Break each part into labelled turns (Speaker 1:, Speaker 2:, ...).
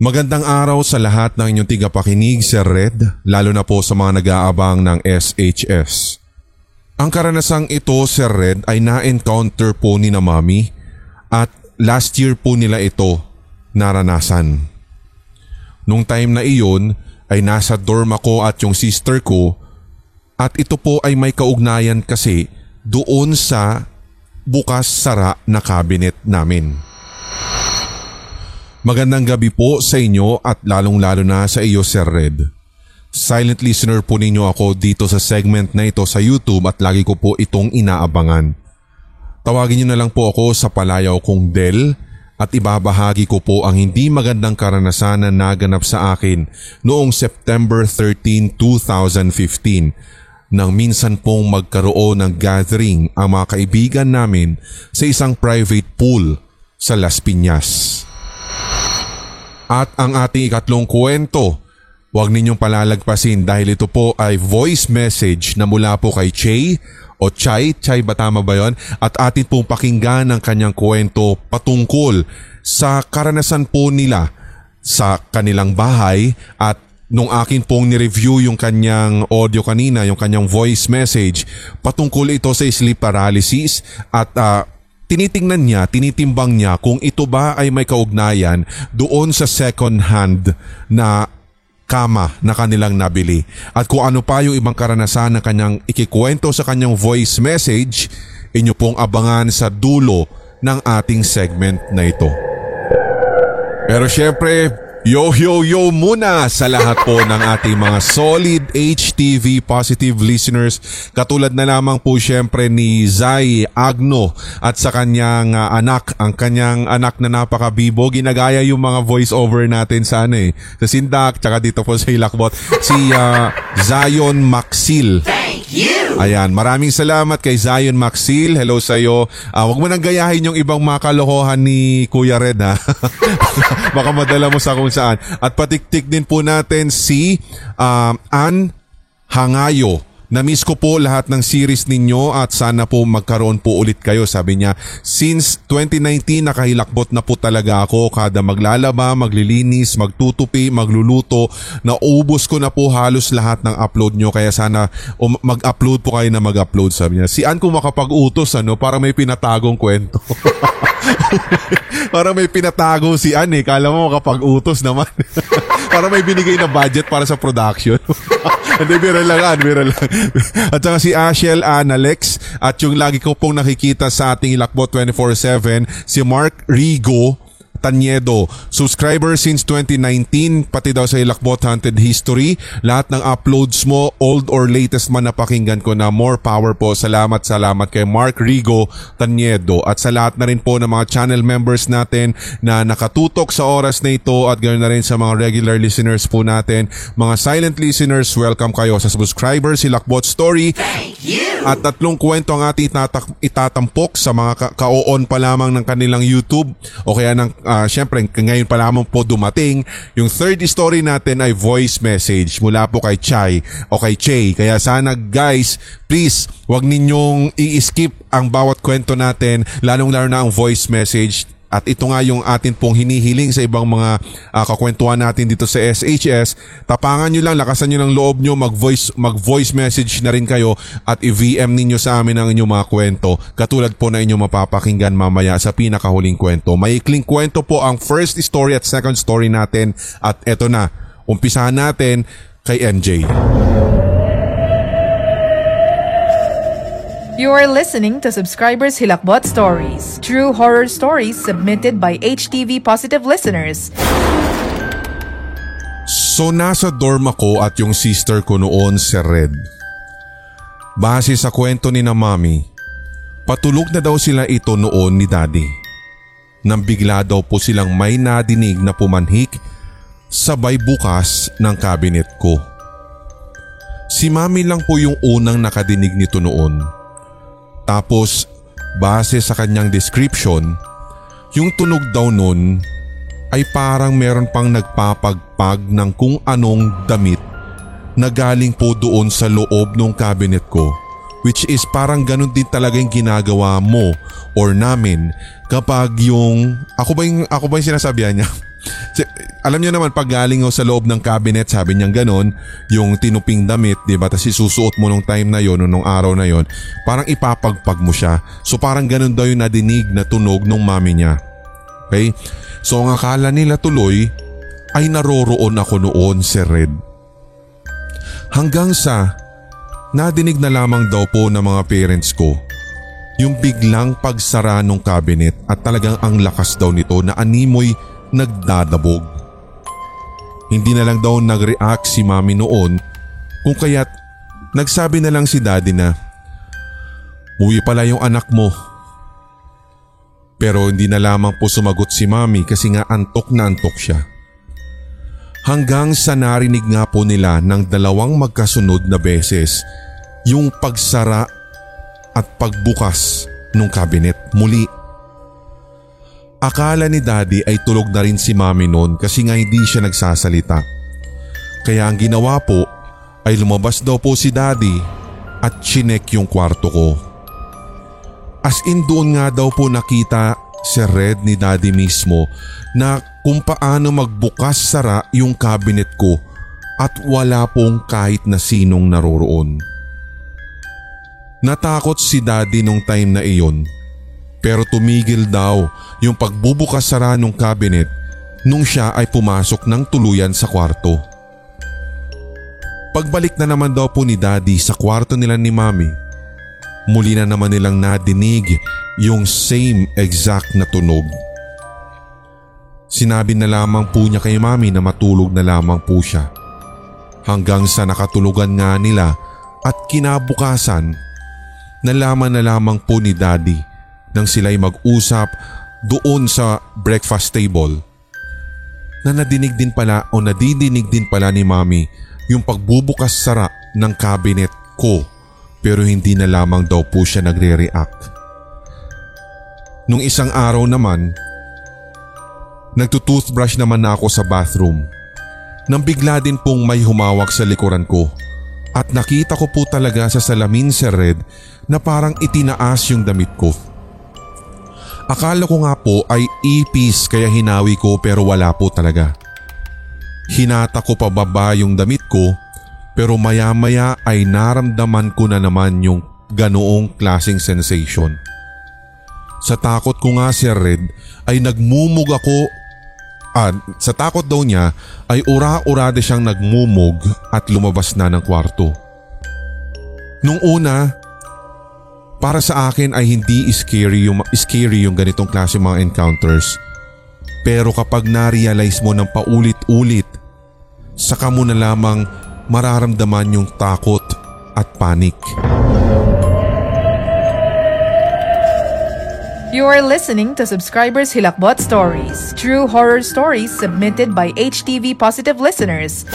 Speaker 1: Magandang araw sa lahat ng inyong tigapakinig, Sir Red, lalo na po sa mga nag-aabang ng SHS. Ang karanasang ito, Sir Red, ay na-encounter po ni na Mami at last year po nila ito naranasan. Nung time na iyon ay nasa dorm ako at yung sister ko at ito po ay may kaugnayan kasi doon sa bukas sara na cabinet namin. Magandang gabi po sa inyo at lalong-lalo na sa iyo Sir Red. Silent listener po ninyo ako dito sa segment na ito sa YouTube at lagi ko po itong inaabangan. Tawagin niyo na lang po ako sa palayaw kong Del at ibabahagi ko po ang hindi magandang karanasan na naganap sa akin noong September 13, 2015 nang minsan pong magkaroon ng gathering ang mga kaibigan namin sa isang private pool sa Las Piñas. At ang ating ikatlong kwento, huwag ninyong palalagpasin dahil ito po ay voice message na mula po kay Che o Chai, Chai ba tama ba yon? At atin pong pakinggan ang kanyang kwento patungkol sa karanasan po nila sa kanilang bahay at nung akin pong ni-review yung kanyang audio kanina, yung kanyang voice message, patungkol ito sa sleep paralysis at uh, tinitingnan niya, tinitimbang niya kung ito ba ay may kaugnayan doon sa second hand na kama na kanilang nabili. At kung ano pa yung ibang karanasan na kanyang ikikwento sa kanyang voice message, inyo pong abangan sa dulo ng ating segment na ito. Pero syempre, Yo yo yo muna sa lahat po ng ating mga solid HTV positive listeners. Katulad na lamang po syempre ni Zai Agno at sa kanyang uh, anak, ang kanyang anak na napakabibo. Ginagaya yung mga voice over natin sa ano eh. Sa Sindak, tsaka dito po sa Hilakbot. Si uh, Zion Maxil. Thank you! Ayan, maraming salamat kay Zion Maxil. Hello sa iyo. Uh, wag mo nang gayahin yung ibang mga kalokohan ni Kuya Red ha. Baka madala mo sa kung saan. At patiktik din po natin si uh, Ann Hangayo. Na-miss ko po lahat ng series ninyo at sana po magkaroon po ulit kayo. Sabi niya, since 2019 nakahilakbot na po talaga ako. Kada maglalaba, maglilinis, magtutupi, magluluto. Naubos ko na po halos lahat ng upload nyo. Kaya sana um, mag-upload po kayo na mag-upload. Sabi niya, si Ann kung makapag-utos ano, para may pinatagong kwento. para may pinatago si Ann eh. Kala mo makapag-utos naman. para may binigay na budget para sa production. Hindi, biro lang, Ann, biro lang. At saka si Ashel Analex at yung lagi ko pong nakikita sa ating Ilakbot 24-7, si Mark Rigo Tanyedo. Subscriber since 2019, pati daw sa Ilakbot Haunted History. Lahat ng uploads mo, old or latest man napakinggan ko na more power po. Salamat, salamat kay Mark Rigo Tanyedo. At sa lahat na rin po ng mga channel members natin na nakatutok sa oras na ito at ganoon na rin sa mga regular listeners po natin. Mga silent listeners, welcome kayo sa subscriber si Lakbot Story. Thank you! At tatlong kwento ang ating itatampok sa mga ka- ka-on pa lamang ng kanilang YouTube o kaya ng uh, syempre ngayon pa lamang po dumating. Yung third story natin ay voice message mula po kay Chai o kay Che. Kaya sana guys, please wag ninyong i-skip ang bawat kwento natin, lalong-lalo na ang voice message at ito nga yung atin pong hinihiling sa ibang mga uh, kakwentuhan natin dito sa SHS. Tapangan nyo lang, lakasan nyo ng loob nyo, mag-voice, mag-voice message na rin kayo at i-VM ninyo sa amin ang inyong mga kwento. Katulad po na inyong mapapakinggan mamaya sa pinakahuling kwento. Maikling kwento po ang first story at second story natin at eto na, umpisahan natin kay NJ.
Speaker 2: You are listening to Subscribers Hilakbot Stories, true horror stories submitted by HTV Positive listeners.
Speaker 1: So nasa dorm ako at yung sister ko noon si Red. Base sa kwento ni na mami, patulog na daw sila ito noon ni daddy. Nang bigla daw po silang may nadinig na pumanhik sabay bukas ng cabinet ko. Si mami lang po yung unang nakadinig nito noon. Tapos base sa kanyang description, yung tunog daw nun ay parang meron pang nagpapagpag ng kung anong damit na galing po doon sa loob ng cabinet ko. Which is parang ganun din talaga yung ginagawa mo or namin kapag yung ako ba yung ako ba yung sinasabihan niya alam niyo naman pag galing sa loob ng cabinet, sabi niya ganon, yung tinuping damit, 'di ba? Tapos isusuot mo nung time na 'yon, nung araw na 'yon, parang ipapagpag mo siya. So parang ganon daw yung nadinig na tunog nung mami niya. Okay? So ang akala nila tuloy ay naroroon ako noon, Sir Red. Hanggang sa nadinig na lamang daw po ng mga parents ko yung biglang pagsara ng cabinet at talagang ang lakas daw nito na animoy nagdadabog. Hindi na lang daw nag-react si mami noon kung kaya't nagsabi na lang si daddy na Uwi pala yung anak mo. Pero hindi na lamang po sumagot si mami kasi nga antok na antok siya. Hanggang sa narinig nga po nila ng dalawang magkasunod na beses yung pagsara at pagbukas ng kabinet muli. Akala ni daddy ay tulog na rin si mami noon kasi nga hindi siya nagsasalita. Kaya ang ginawa po ay lumabas daw po si daddy at chinek yung kwarto ko. As in doon nga daw po nakita si Red ni daddy mismo na kung paano magbukas sara yung cabinet ko at wala pong kahit na sinong naroroon. Natakot si daddy nung time na iyon pero tumigil daw yung pagbubukas sara ng cabinet nung siya ay pumasok ng tuluyan sa kwarto. Pagbalik na naman daw po ni daddy sa kwarto nila ni mami, muli na naman nilang nadinig yung same exact na tunog. Sinabi na lamang po niya kay mami na matulog na lamang po siya. Hanggang sa nakatulugan nga nila at kinabukasan, nalaman na lamang po ni daddy nang sila'y mag-usap doon sa breakfast table na nadinig din pala o nadidinig din pala ni mami yung pagbubukas sara ng cabinet ko pero hindi na lamang daw po siya nagre-react. Nung isang araw naman, nagtutoothbrush naman na ako sa bathroom nang bigla din pong may humawak sa likuran ko at nakita ko po talaga sa salamin sa red na parang itinaas yung damit ko. Akala ko nga po ay ipis kaya hinawi ko pero wala po talaga. Hinata ko pababa yung damit ko pero maya maya ay naramdaman ko na naman yung ganoong klaseng sensation. Sa takot ko nga si Red ay nagmumug ako at sa takot daw niya ay ura-urade siyang nagmumog at lumabas na ng kwarto. Nung una para sa akin ay hindi scary yung, scary yung ganitong klase mga encounters. Pero kapag na-realize mo ng paulit-ulit, saka mo na lamang mararamdaman yung takot at panik.
Speaker 2: You are listening to Subscribers Hilakbot Stories, true horror stories submitted by HTV Positive listeners.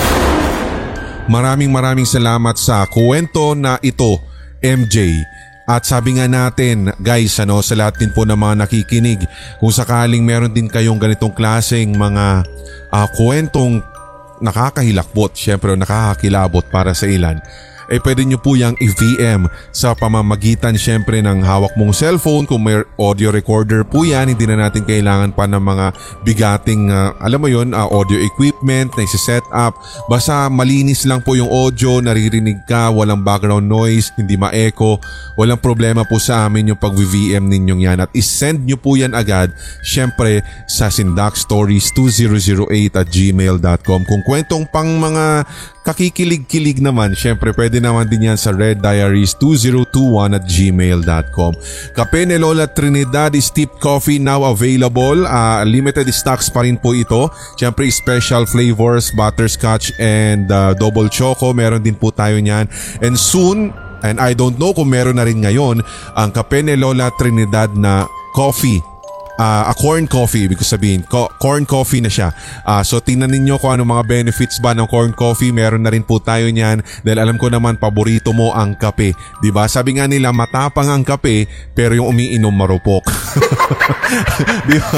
Speaker 1: Maraming maraming salamat sa kwento na ito, MJ. At sabi nga natin guys ano sa lahat din po ng mga nakikinig kung sakaling meron din kayong ganitong klaseng mga uh, kwentong nakakahilakbot syempre nakakakilabot para sa ilan eh pwede nyo po yung i-VM sa pamamagitan syempre ng hawak mong cellphone. Kung may audio recorder po yan, hindi na natin kailangan pa ng mga bigating, uh, alam mo yon uh, audio equipment na isi-set up. Basta malinis lang po yung audio, naririnig ka, walang background noise, hindi ma-echo. Walang problema po sa amin yung pag-VM ninyong yan at isend nyo po yan agad syempre sa sindakstories2008 at gmail.com. Kung kwentong pang mga kakikilig-kilig naman, syempre pwede naman din yan sa reddiaries2021 at gmail.com. Kape ni Lola Trinidad Steep Coffee now available. Uh, limited stocks pa rin po ito. Syempre special flavors, butterscotch and uh, double choco. Meron din po tayo niyan. And soon, and I don't know kung meron na rin ngayon, ang Kape ni Lola Trinidad na coffee uh, a corn coffee, ibig sabihin, co- corn coffee na siya. Uh, so tingnan ninyo kung ano mga benefits ba ng corn coffee. Meron na rin po tayo niyan dahil alam ko naman paborito mo ang kape. 'Di ba? Sabi nga nila matapang ang kape pero yung umiinom marupok. 'Di ba?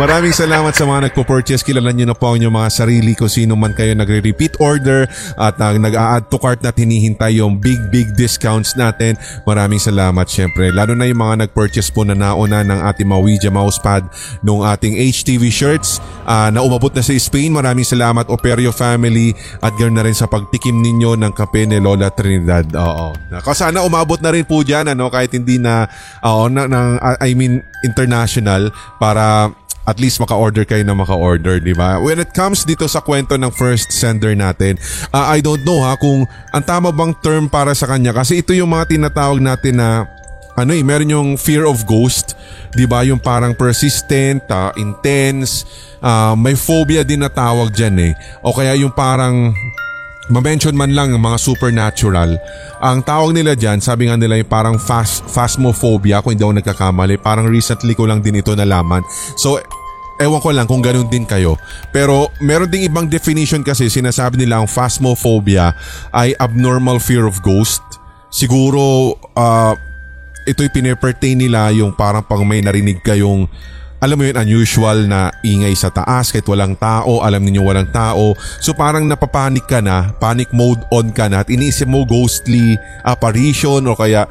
Speaker 1: Maraming salamat sa mga nagpo-purchase. Kilala niyo na po ang mga sarili kung sino man kayo nagre-repeat order at uh, nag-a-add to cart na hinihintay yung big big discounts natin. Maraming salamat syempre. Lalo na yung mga nag-purchase po na nauna ng ating mga mousepad ng ating HTV shirts uh, na umabot na sa Spain. Maraming salamat Operio family at ganoon na rin sa pagtikim ninyo ng kape ni Lola Trinidad. Oo. Nako, sana umabot na rin po dyan ano, kahit hindi na, uh, na, na, I mean international para at least maka-order kayo na maka-order, di ba? When it comes dito sa kwento ng first sender natin, uh, I don't know ha kung ang tama bang term para sa kanya kasi ito yung mga tinatawag natin na ano eh, meron yung fear of ghost, 'di ba? Yung parang persistent, uh, intense, uh, may phobia din na tawag diyan eh. O kaya yung parang ma-mention man lang mga supernatural. Ang tawag nila dyan, sabi nga nila yung parang fast, phasmophobia kung hindi ako nagkakamali. Parang recently ko lang din ito nalaman. So, ewan ko lang kung ganun din kayo. Pero meron ding ibang definition kasi sinasabi nila ang phasmophobia ay abnormal fear of ghost. Siguro uh, ito'y pinepertain nila yung parang pang may narinig kayong alam mo yun, unusual na ingay sa taas kahit walang tao, alam niyo walang tao. So parang napapanik ka na, panic mode on ka na at iniisip mo ghostly apparition o kaya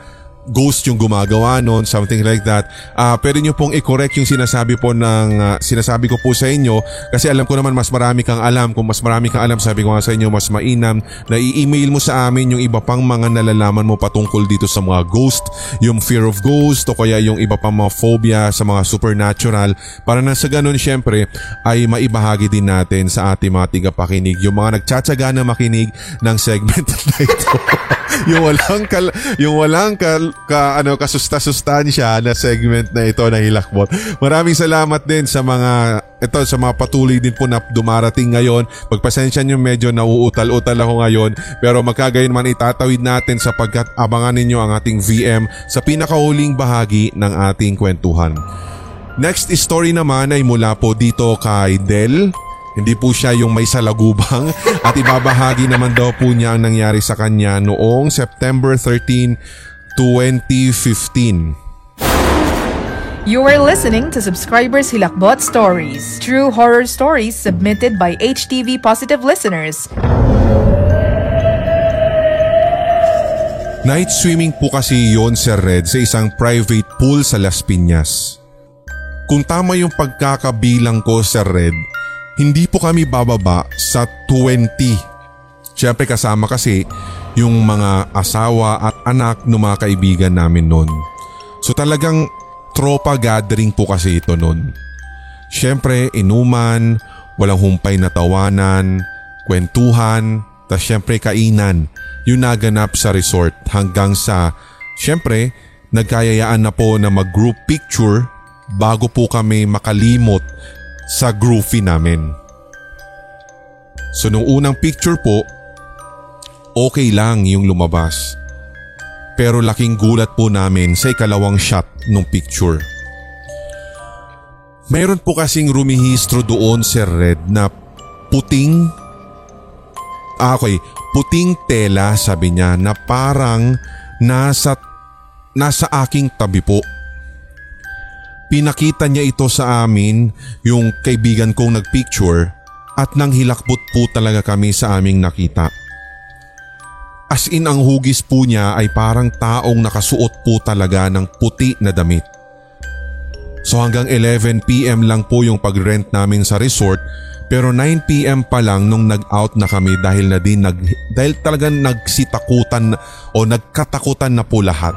Speaker 1: ghost yung gumagawa noon, something like that. Uh, pwede nyo pong i-correct yung sinasabi po ng uh, sinasabi ko po sa inyo kasi alam ko naman mas marami kang alam. Kung mas marami kang alam, sabi ko nga sa inyo, mas mainam na i-email mo sa amin yung iba pang mga nalalaman mo patungkol dito sa mga ghost, yung fear of ghost o kaya yung iba pang mga phobia sa mga supernatural para na sa ganun syempre ay maibahagi din natin sa ating mga tigapakinig yung mga nagtsatsaga na makinig ng segment na ito. yung walang kal, yung walang kal, ka ano kasusta-sustansya na segment na ito ng Hilakbot. Maraming salamat din sa mga ito sa mga patuloy din po na dumarating ngayon. Pagpasensya niyo medyo nauutal-utal ako ngayon pero magkagayon man itatawid natin sapagkat abangan ninyo ang ating VM sa pinakahuling bahagi ng ating kwentuhan. Next story naman ay mula po dito kay Del hindi po siya yung may salagubang at ibabahagi naman daw po niya ang nangyari sa kanya noong September 13, 2015.
Speaker 2: You are listening to Subscribers Hilakbot Stories, true horror stories submitted by HTV Positive listeners.
Speaker 1: Night swimming po kasi yon Sir Red sa isang private pool sa Las Piñas. Kung tama yung pagkakabilang ko Sir Red, hindi po kami bababa sa 20. Siyempre kasama kasi yung mga asawa at anak ng mga kaibigan namin noon. So talagang tropa gathering po kasi ito noon. Siyempre inuman, walang humpay na tawanan, kwentuhan, tas siyempre kainan yung naganap sa resort hanggang sa siyempre nagkayayaan na po na mag group picture bago po kami makalimot sa groovy namin. So nung unang picture po, okay lang yung lumabas. Pero laking gulat po namin sa ikalawang shot ng picture. Mayroon po kasing rumihistro doon Sir Red na puting ah, okay, puting tela sabi niya na parang nasa nasa aking tabi po. Pinakita niya ito sa amin yung kaibigan kong nagpicture at nang hilakbot po talaga kami sa aming nakita. As in ang hugis po niya ay parang taong nakasuot po talaga ng puti na damit. So hanggang 11pm lang po yung pag-rent namin sa resort pero 9pm pa lang nung nag-out na kami dahil na din nag, dahil talagang nagsitakutan o nagkatakutan na po lahat.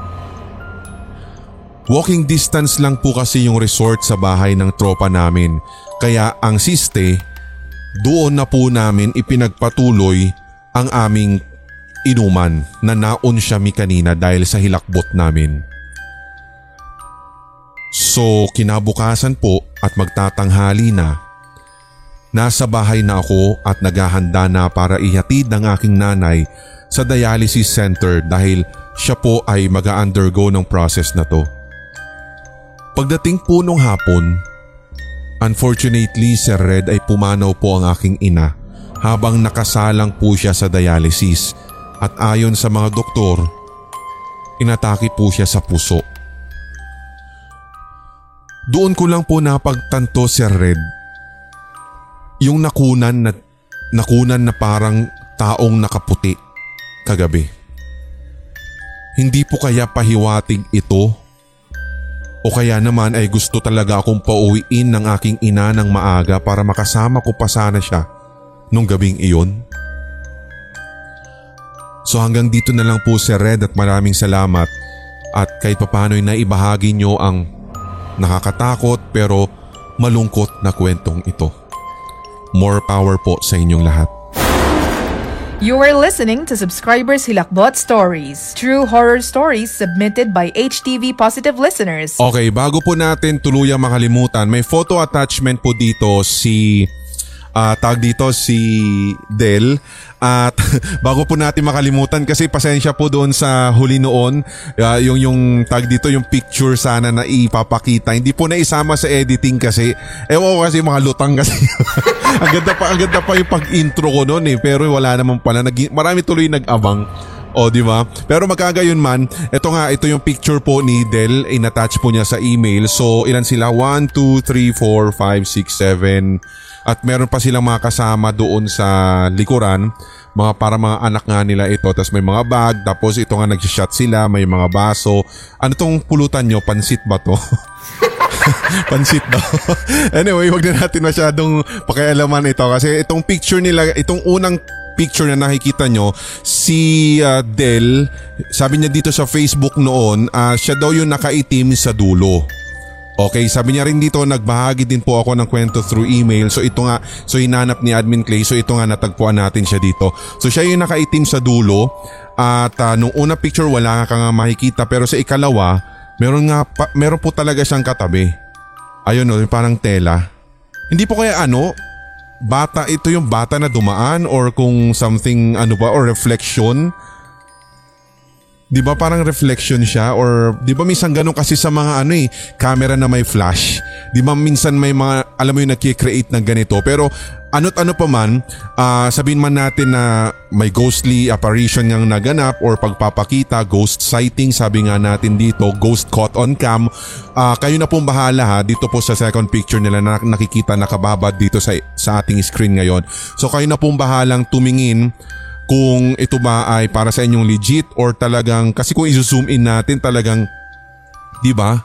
Speaker 1: Walking distance lang po kasi yung resort sa bahay ng tropa namin kaya ang siste doon na po namin ipinagpatuloy ang aming inuman na naon siya mi kanina dahil sa hilakbot namin. So kinabukasan po at magtatanghali na. Nasa bahay na ako at naghahanda na para ihatid ng aking nanay sa dialysis center dahil siya po ay mag-undergo ng process na to. Pagdating po nung hapon, unfortunately Sir Red ay pumanaw po ang aking ina habang nakasalang po siya sa dialysis at ayon sa mga doktor, inatake po siya sa puso. Doon ko lang po napagtanto Sir Red, yung nakunan na, nakunan na parang taong nakaputi kagabi. Hindi po kaya pahiwatig ito O kaya naman ay gusto talaga akong pauwiin ng aking ina ng maaga para makasama ko pa sana siya nung gabing iyon. So hanggang dito na lang po Sir Red at maraming salamat at kahit papano'y naibahagi nyo ang nakakatakot pero malungkot na kwentong ito. More power po sa inyong lahat.
Speaker 2: You are listening to Subscribers Hilakbot Stories, true horror stories submitted by HTV Positive listeners.
Speaker 1: Okay, bago po natin tuluyang makalimutan, may photo attachment po dito si uh, tag dito si Del at bago po natin makalimutan kasi pasensya po doon sa huli noon, uh, yung yung tag dito yung picture sana na ipapakita. Hindi po na isama sa editing kasi ewan ko kasi mga lutang kasi. ang ganda pa, ang ganda pa yung pag-intro ko noon eh, pero wala naman pala. Nag, marami tuloy nag-abang. O, di ba? Pero magkagayon man, ito nga, ito yung picture po ni Del, in-attach po niya sa email. So, ilan sila? 1, 2, 3, 4, 5, 6, 7, at meron pa silang mga kasama doon sa likuran. Mga para mga anak nga nila ito. Tapos may mga bag. Tapos ito nga nag-shot sila. May mga baso. Ano tong pulutan nyo? Pansit ba to? Pansit daw. anyway, wag na natin masyadong pakialaman ito. Kasi itong picture nila, itong unang picture na nakikita nyo, si uh, Del, sabi niya dito sa Facebook noon, uh, siya daw yung nakaitim sa dulo. Okay, sabi niya rin dito, nagbahagi din po ako ng kwento through email. So ito nga, so hinanap ni Admin Clay. So ito nga natagpuan natin siya dito. So siya yung nakaitim sa dulo. At uh, nung una picture wala ka nga makikita. Pero sa ikalawa, meron nga, pa, meron po talaga siyang katabi. Ayun no, parang tela. Hindi po kaya ano, bata, ito yung bata na dumaan or kung something ano ba, or reflection 'Di ba parang reflection siya or 'di ba minsan ganun kasi sa mga ano eh, camera na may flash. 'Di ba minsan may mga alam mo yung nagki-create ng ganito pero ano't ano pa man, uh, sabihin man natin na may ghostly apparition ngang naganap or pagpapakita, ghost sighting sabi nga natin dito, ghost caught on cam. Uh, kayo na pong bahala ha dito po sa second picture nila na nakikita nakababad dito sa, sa ating screen ngayon. So kayo na pong bahalang tumingin kung ito ba ay para sa inyong legit or talagang kasi kung i-zoom in natin talagang 'di ba?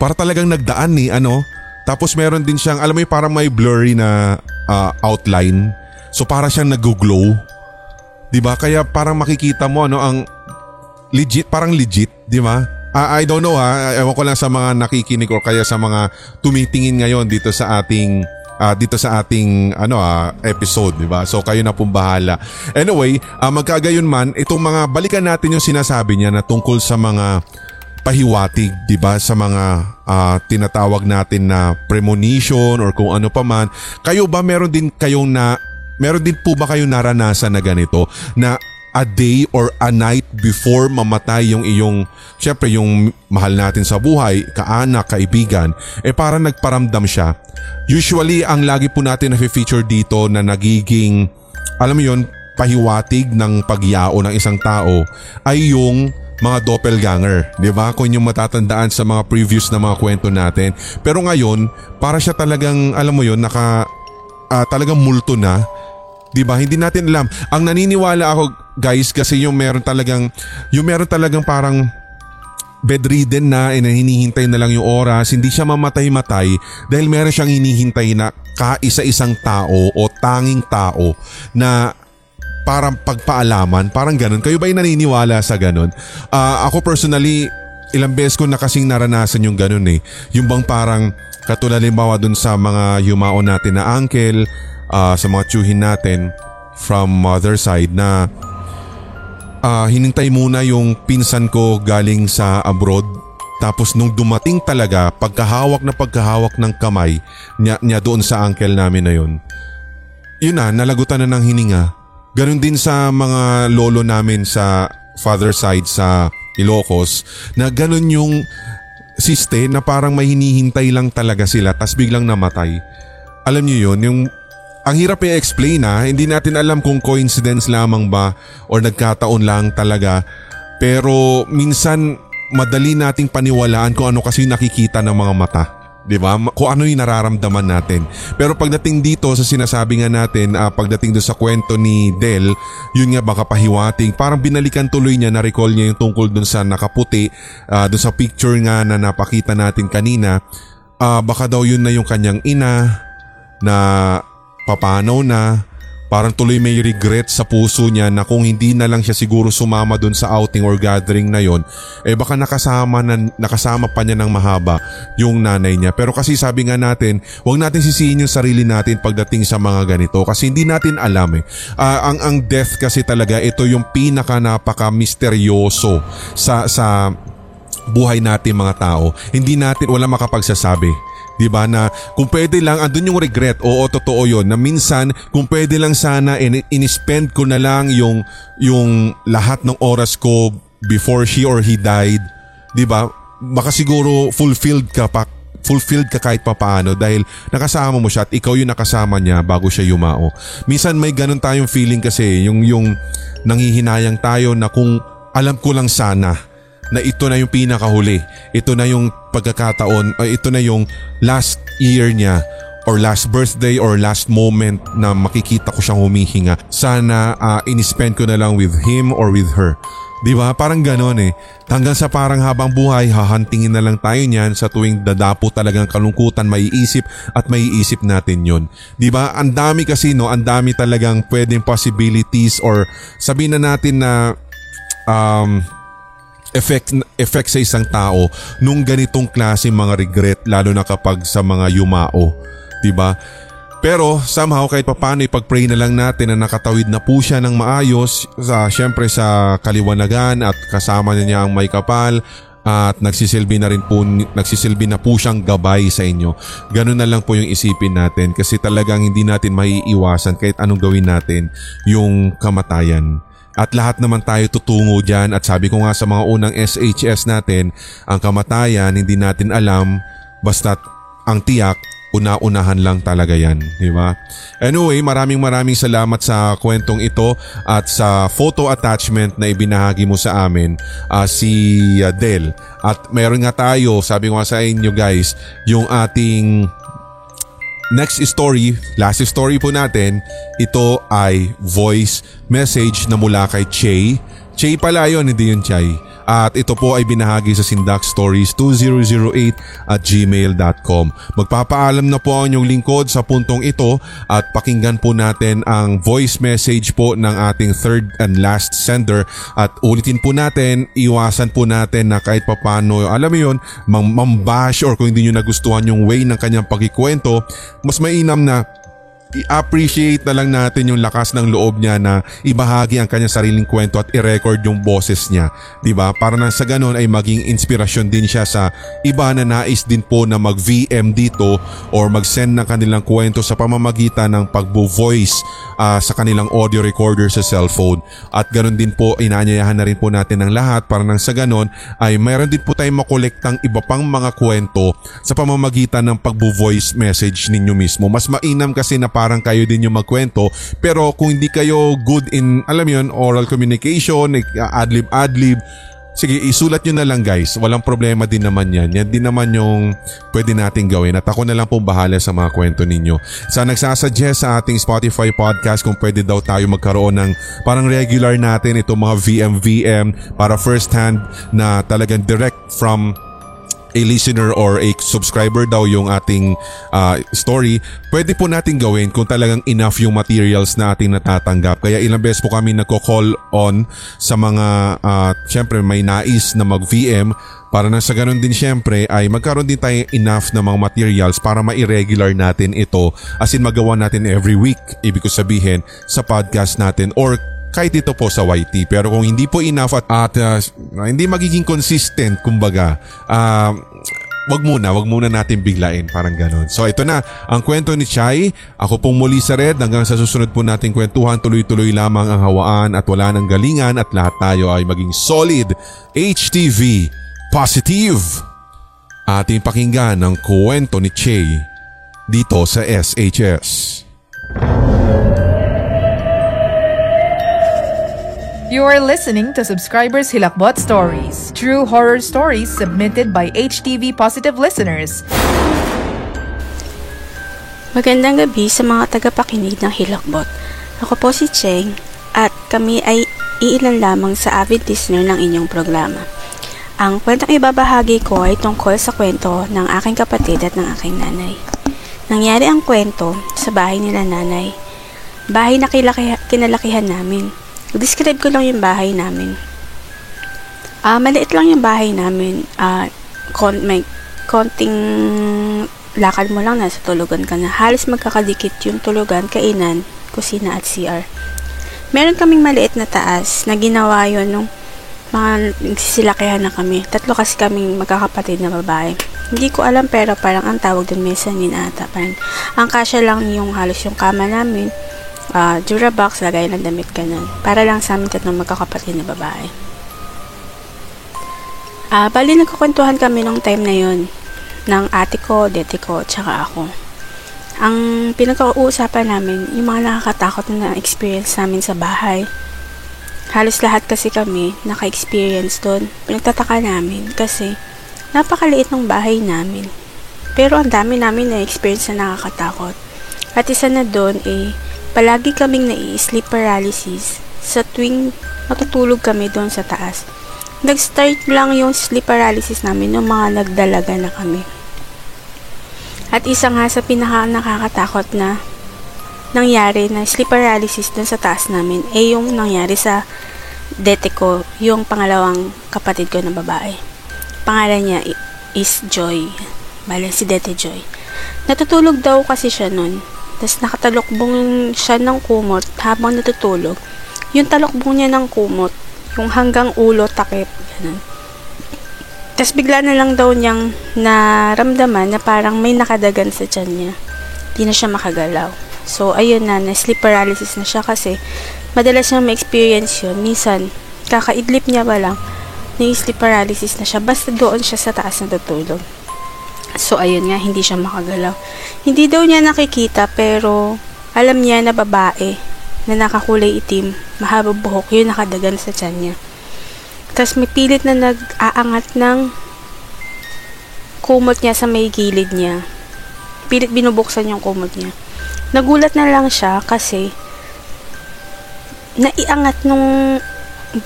Speaker 1: Para talagang nagdaan ni ano. Tapos meron din siyang alam mo yung parang may blurry na uh, outline. So para siyang nag-glow. 'Di ba? Kaya parang makikita mo ano ang legit, parang legit, 'di ba? Uh, I don't know ha, ewan ko lang sa mga nakikinig or kaya sa mga tumitingin ngayon dito sa ating uh, dito sa ating ano uh, episode, di ba? So kayo na pong bahala. Anyway, uh, magkagayon man, itong mga balikan natin yung sinasabi niya na tungkol sa mga pahiwatig, 'di ba, sa mga uh, tinatawag natin na premonition or kung ano pa man. Kayo ba meron din kayong na meron din po ba kayong naranasan na ganito na a day or a night before mamatay yung iyong, syempre yung mahal natin sa buhay, kaanak, kaibigan, eh para nagparamdam siya. Usually, ang lagi po natin na-feature dito na nagiging, alam mo yun, pahiwatig ng pagyao ng isang tao ay yung mga doppelganger, 'di ba? Kung yung matatandaan sa mga previous na mga kwento natin. Pero ngayon, para siya talagang alam mo 'yon, naka uh, talagang multo na 'Di ba? Hindi natin alam. Ang naniniwala ako, guys, kasi yung meron talagang yung meron talagang parang bedridden na eh, hinihintay na lang yung oras, hindi siya mamatay-matay dahil meron siyang hinihintay na kaisa-isang tao o tanging tao na parang pagpaalaman, parang ganun. Kayo ba ay naniniwala sa ganun? Uh, ako personally, ilang beses ko na kasing naranasan yung ganun eh. Yung bang parang katulad limbawa dun sa mga yumao natin na uncle, uh, sa mga tiyuhin natin from mother side na uh, hinintay muna yung pinsan ko galing sa abroad. Tapos nung dumating talaga pagkahawak na pagkahawak ng kamay niya, niya doon sa uncle namin na yun. Yun na nalagutan na ng hininga. Ganun din sa mga lolo namin sa father side sa Ilocos na ganun yung siste na parang may hinihintay lang talaga sila tas biglang namatay. Alam niyo yun yung ang hirap i-explain ha, hindi natin alam kung coincidence lamang ba or nagkataon lang talaga. Pero minsan madali nating paniwalaan kung ano kasi nakikita ng mga mata. Di ba? Kung ano yung nararamdaman natin. Pero pagdating dito sa sinasabi nga natin, uh, pagdating doon sa kwento ni Del, yun nga baka pahiwating, parang binalikan tuloy niya, na-recall niya yung tungkol doon sa nakaputi, uh, doon sa picture nga na napakita natin kanina, uh, baka daw yun na yung kanyang ina na papanaw na, Parang tuloy may regret sa puso niya na kung hindi na lang siya siguro sumama dun sa outing or gathering na yon, eh baka nakasama, na, nakasama pa niya ng mahaba yung nanay niya. Pero kasi sabi nga natin, huwag natin sisihin yung sarili natin pagdating sa mga ganito kasi hindi natin alam eh. Uh, ang, ang death kasi talaga, ito yung pinaka napaka misteryoso sa, sa buhay natin mga tao. Hindi natin, wala makapagsasabi 'di ba na kung pwede lang andun yung regret. Oo, totoo 'yon. Na minsan kung pwede lang sana in- in-spend ko na lang yung yung lahat ng oras ko before she or he died, 'di ba? Baka siguro fulfilled ka pa fulfilled ka kahit papaano dahil nakasama mo siya at ikaw yung nakasama niya bago siya yumao. Minsan may ganun tayong feeling kasi yung yung nanghihinayang tayo na kung alam ko lang sana na ito na yung pinakahuli. Ito na yung pagkakataon, uh, ito na yung last year niya or last birthday or last moment na makikita ko siyang humihinga. Sana uh, in-spend ko na lang with him or with her. Di ba? Parang ganon eh. Hanggang sa parang habang buhay, hahantingin na lang tayo niyan sa tuwing dadapo talagang kalungkutan, maiisip at maiisip natin yon. Di ba? Ang dami kasi no, ang dami talagang pwedeng possibilities or sabihin na natin na um, effect, effect sa isang tao nung ganitong klase mga regret lalo na kapag sa mga yumao. ba? Diba? Pero somehow kahit papano ipag-pray na lang natin na nakatawid na po siya ng maayos sa syempre sa kaliwanagan at kasama niya ang may kapal at nagsisilbi na rin po nagsisilbi na po siyang gabay sa inyo. Ganun na lang po yung isipin natin kasi talagang hindi natin maiiwasan kahit anong gawin natin yung kamatayan. At lahat naman tayo tutungo dyan at sabi ko nga sa mga unang SHS natin, ang kamatayan hindi natin alam basta't ang tiyak una-unahan lang talaga yan, di ba? Anyway, maraming maraming salamat sa kwentong ito at sa photo attachment na ibinahagi mo sa amin uh, si Del. At meron nga tayo, sabi ko nga sa inyo guys, yung ating Next story, last story po natin, ito ay voice message na mula kay Che. Che pala yun, hindi yun Chay. At ito po ay binahagi sa sindakstories2008 at gmail.com. Magpapaalam na po ang inyong lingkod sa puntong ito at pakinggan po natin ang voice message po ng ating third and last sender at ulitin po natin, iwasan po natin na kahit papano, alam mo yun, mambash or kung hindi nyo nagustuhan yung way ng kanyang pagkikwento, mas mainam na i-appreciate na lang natin yung lakas ng loob niya na ibahagi ang kanyang sariling kwento at i-record yung boses niya. ba? Diba? Para na sa ganun ay maging inspirasyon din siya sa iba na nais din po na mag-VM dito or mag-send ng kanilang kwento sa pamamagitan ng pagbo-voice uh, sa kanilang audio recorder sa cellphone. At ganun din po inaanyayahan na rin po natin ng lahat para nang sa ganun ay mayroon din po tayong makolektang iba pang mga kwento sa pamamagitan ng pagbo-voice message ninyo mismo. Mas mainam kasi na parang kayo din yung magkwento. Pero kung hindi kayo good in, alam yun, oral communication, adlib adlib, Sige, isulat nyo na lang guys. Walang problema din naman yan. Yan din naman yung pwede nating gawin. At ako na lang po bahala sa mga kwento ninyo. Sa nagsasuggest sa ating Spotify podcast kung pwede daw tayo magkaroon ng parang regular natin itong mga VM-VM para first hand na talagang direct from a listener or a subscriber daw yung ating uh, story, pwede po natin gawin kung talagang enough yung materials na ating natatanggap. Kaya ilang beses po kami nagko-call on sa mga uh, syempre may nais na mag-VM para na sa ganun din syempre ay magkaroon din tayo enough na mga materials para ma-irregular natin ito as in magawa natin every week. Ibig ko sabihin sa podcast natin or kahit ito po sa YT. Pero kung hindi po enough at, at uh, hindi magiging consistent, kumbaga, uh, wag muna, wag muna natin biglain, parang ganon. So ito na, ang kwento ni Chai. Ako pong muli sa Red, hanggang sa susunod po nating kwentuhan, tuloy-tuloy lamang ang hawaan at wala ng galingan at lahat tayo ay maging solid, HTV, positive. Ating pakinggan ang kwento ni Che dito sa SHS.
Speaker 2: You are listening to Subscribers Hilakbot Stories, true horror stories submitted by HTV Positive listeners.
Speaker 3: Magandang gabi sa mga tagapakinig ng Hilakbot. Ako po si Cheng at kami ay iilan lamang sa avid listener ng inyong programa. Ang kwentong ibabahagi ko ay tungkol sa kwento ng aking kapatid at ng aking nanay. Nangyari ang kwento sa bahay nila nanay. Bahay na kinalakihan namin. Describe ko lang yung bahay namin. Ah, uh, maliit lang yung bahay namin. Ah, uh, kon may konting lakad mo lang, nasa tulugan ka na. Halos magkakadikit yung tulugan, kainan, kusina at CR. Meron kaming maliit na taas na ginawa yon nung mga nagsisilakihan na kami. Tatlo kasi kaming magkakapatid na babae. Hindi ko alam pero parang ang tawag dun mezzanine ata. Parang, ang kasya lang yung halos yung kama namin. Uh, Durabox, lagay ng damit ganun. Para lang sa amin tatlong magkakapatid na babae. Uh, bali nagkukwentuhan kami nung time na yon ng ate ko, dete ko, tsaka ako. Ang pinag-uusapan namin, yung mga nakakatakot na experience namin sa bahay. Halos lahat kasi kami naka-experience doon. Pinagtataka namin kasi napakaliit ng bahay namin. Pero ang dami namin na experience na nakakatakot. At isa na doon eh, palagi kaming nai-sleep paralysis sa tuwing matutulog kami doon sa taas. Nag-start lang yung sleep paralysis namin nung mga nagdalaga na kami. At isa nga sa pinaka nakakatakot na nangyari na sleep paralysis dun sa taas namin ay yung nangyari sa dete ko, yung pangalawang kapatid ko na babae. Pangalan niya is Joy. Bale, si Dete Joy. Natutulog daw kasi siya nun. Tapos nakatalokbong siya ng kumot habang natutulog. Yung talokbong niya ng kumot, yung hanggang ulo takip, ganun. Tapos bigla na lang daw niyang naramdaman na parang may nakadagan sa tiyan niya. Hindi na siya makagalaw. So, ayun na, na sleep paralysis na siya kasi madalas niyang ma-experience yun. Minsan, kakaidlip niya ba lang, na-sleep paralysis na siya. Basta doon siya sa taas na tutulog. So, ayun nga, hindi siya makagalaw. Hindi daw niya nakikita, pero alam niya na babae na nakakulay itim, mahaba buhok, yun nakadagan sa tiyan niya. Tapos may pilit na nag-aangat ng kumot niya sa may gilid niya. Pilit binubuksan yung kumot niya. Nagulat na lang siya kasi naiangat nung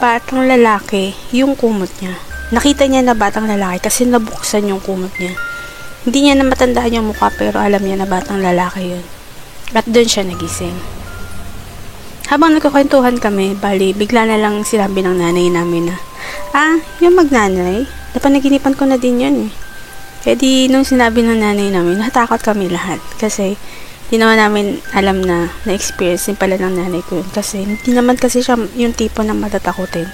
Speaker 3: batang lalaki yung kumot niya. Nakita niya na batang lalaki kasi nabuksan yung kumot niya. Hindi niya na matandaan yung mukha pero alam niya na batang lalaki yun. At doon siya nagising. Habang nagkakwentuhan kami, bali, bigla na lang sinabi ng nanay namin na, ah, yung magnanay, napanaginipan ko na din yun eh. Kaya di, nung sinabi ng nanay namin, natakot kami lahat. Kasi, di naman namin alam na na-experience din pala ng nanay ko yun. Kasi, hindi naman kasi siya yung tipo na matatakutin.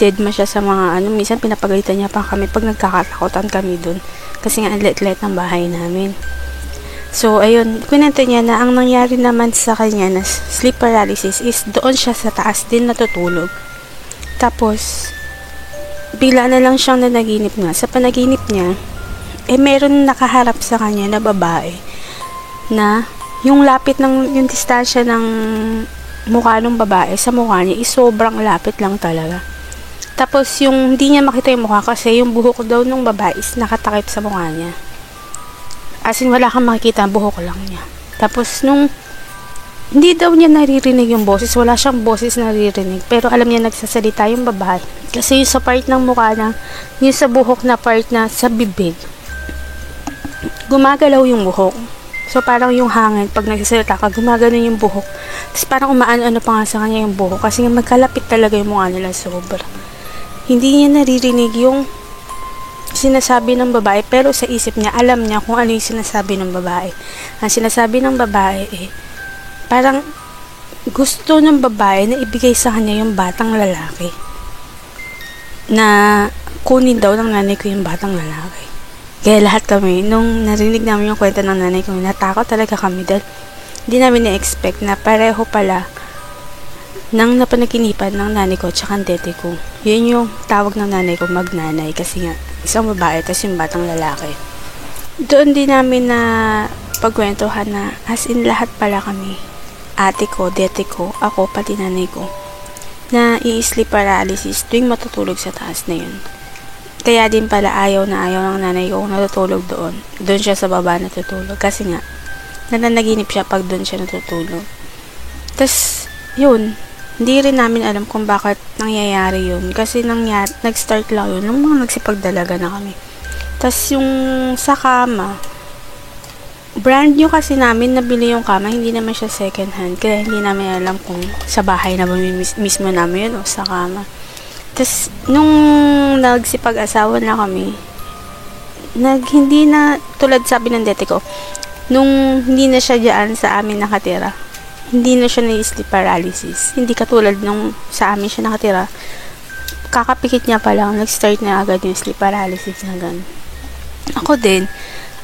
Speaker 3: Dead ma siya sa mga ano, minsan pinapagalitan niya pa kami pag nagkakatakutan kami dun. Kasi nga, ang liit-liit ng bahay namin. So, ayun, kunento niya na ang nangyari naman sa kanya na sleep paralysis is doon siya sa taas din natutulog. Tapos, bigla na lang siyang nanaginip nga. Sa panaginip niya, eh meron nakaharap sa kanya na babae na yung lapit ng, yung distansya ng mukha ng babae sa mukha niya is sobrang lapit lang talaga. Tapos, yung hindi niya makita yung mukha kasi yung buhok daw ng babae is nakatakip sa mukha niya. As in, wala kang makikita, buhok lang niya. Tapos, nung hindi daw niya naririnig yung boses, wala siyang boses naririnig, pero alam niya nagsasalita yung babae. Kasi yung sa part ng mukha na, yung sa buhok na part na sa bibig, gumagalaw yung buhok. So, parang yung hangin, pag nagsasalita ka, gumagano yung buhok. Tapos, parang umaano-ano pa nga sa kanya yung buhok. Kasi magkalapit talaga yung mukha nila sobra. Hindi niya naririnig yung sinasabi ng babae pero sa isip niya alam niya kung ano yung sinasabi ng babae. Ang sinasabi ng babae eh parang gusto ng babae na ibigay sa kanya yung batang lalaki. Na kunin daw ng nanay ko yung batang lalaki. Kaya lahat kami, nung narinig namin yung kwento ng nanay ko, natakot talaga kami dahil hindi namin na-expect na pareho pala nang napanaginipan ng nanay ko at ang tete ko. Yun yung tawag ng nanay ko magnanay kasi nga isang babae tapos yung batang lalaki. Doon din namin na pagkwentuhan na as in lahat pala kami. Ate ko, dete ko, ako, pati nanay ko na i-sleep paralysis tuwing matutulog sa taas na yun. Kaya din pala ayaw na ayaw ng nanay ko kung natutulog doon. Doon siya sa baba natutulog kasi nga nananaginip siya pag doon siya natutulog. Tapos, yun, hindi rin namin alam kung bakit nangyayari yun. Kasi nangyari, nag-start lang yun nung mga nagsipagdalaga na kami. Tapos yung sa kama, brand new kasi namin nabili yung kama, hindi naman siya second hand. Kaya hindi namin alam kung sa bahay na ba mis- mismo namin yun o sa kama. Tapos, nung nagsipag-asawa na kami, nag, hindi na, tulad sabi ng dete ko, nung hindi na siya dyan sa amin nakatira, hindi na siya na-sleep paralysis. Hindi katulad nung sa amin siya nakatira, kakapikit niya pa lang, nag-start na agad yung sleep paralysis na ganun. Ako din,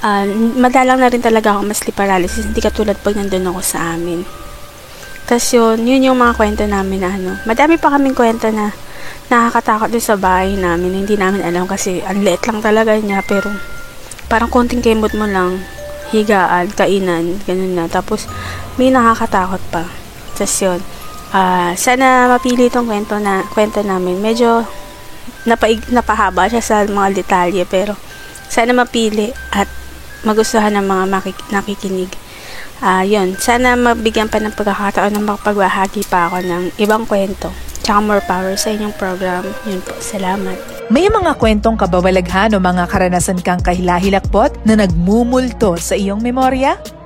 Speaker 3: uh, madalang na rin talaga ako mas sleep paralysis, hindi katulad pag nandun ako sa amin. Tapos yun, yun yung mga kwento namin na ano. Madami pa kaming kwento na nakakatakot din sa bahay namin. Hindi namin alam kasi ang liit lang talaga niya pero parang konting kemot mo lang higaan, kainan, ganun na. Tapos, may nakakatakot pa. Tapos yun, uh, sana mapili itong kwento, na, kwento namin. Medyo napaig, napahaba siya sa mga detalye, pero sana mapili at magustuhan ng mga makik, nakikinig. Uh, yun, sana mabigyan pa ng pagkakataon na makapagbahagi pa ako ng ibang kwento. Tsaka more power sa inyong program. Yun po, salamat.
Speaker 2: May mga kwentong kabawalaghan o mga karanasan kang kahilahilakbot na nagmumulto sa iyong memorya?